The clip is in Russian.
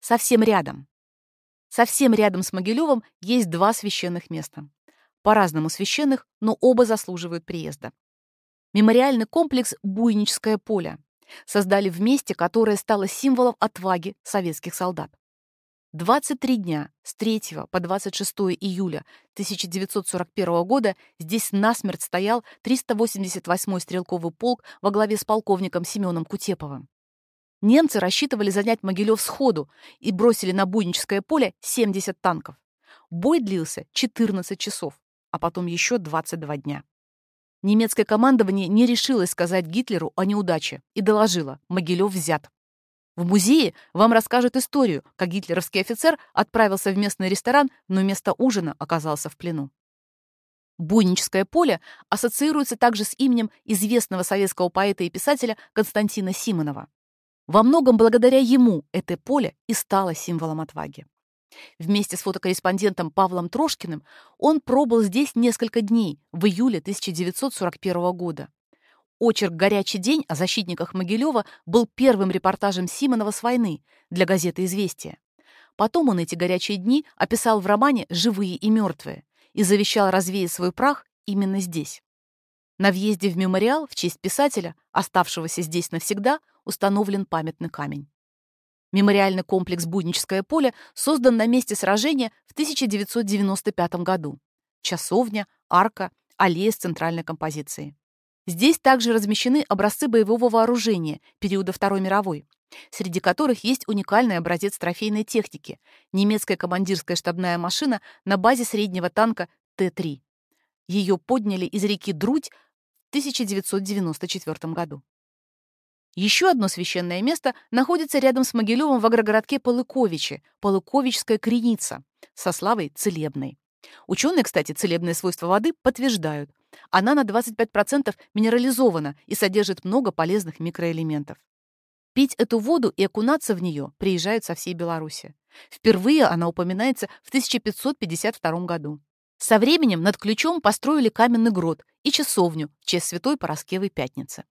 совсем рядом. Совсем рядом с Могилевым есть два священных места. По-разному священных, но оба заслуживают приезда. Мемориальный комплекс «Буйническое поле» создали в месте, которое стало символом отваги советских солдат. 23 дня с 3 по 26 июля 1941 года здесь насмерть стоял 388-й стрелковый полк во главе с полковником Семеном Кутеповым. Немцы рассчитывали занять Могилев сходу и бросили на Буйническое поле 70 танков. Бой длился 14 часов, а потом еще 22 дня. Немецкое командование не решилось сказать Гитлеру о неудаче и доложило – Могилев взят. В музее вам расскажут историю, как гитлеровский офицер отправился в местный ресторан, но вместо ужина оказался в плену. Буйническое поле ассоциируется также с именем известного советского поэта и писателя Константина Симонова. Во многом благодаря ему это поле и стало символом отваги. Вместе с фотокорреспондентом Павлом Трошкиным он пробыл здесь несколько дней, в июле 1941 года. Очерк «Горячий день» о защитниках Могилева был первым репортажем Симонова с войны для газеты «Известия». Потом он эти горячие дни описал в романе «Живые и мертвые» и завещал развеять свой прах именно здесь. На въезде в мемориал в честь писателя, оставшегося здесь навсегда, установлен памятный камень. Мемориальный комплекс «Будническое поле» создан на месте сражения в 1995 году. Часовня, арка, аллея с центральной композицией. Здесь также размещены образцы боевого вооружения периода Второй мировой, среди которых есть уникальный образец трофейной техники – немецкая командирская штабная машина на базе среднего танка Т-3. Ее подняли из реки Друдь 1994 году. Еще одно священное место находится рядом с Могилевым в агрогородке Полыковичи, Полыковичская креница, со славой целебной. Ученые, кстати, целебные свойства воды подтверждают. Она на 25% минерализована и содержит много полезных микроэлементов. Пить эту воду и окунаться в нее приезжают со всей Беларуси. Впервые она упоминается в 1552 году. Со временем над ключом построили каменный грот и часовню в честь святой Пороскевой Пятницы.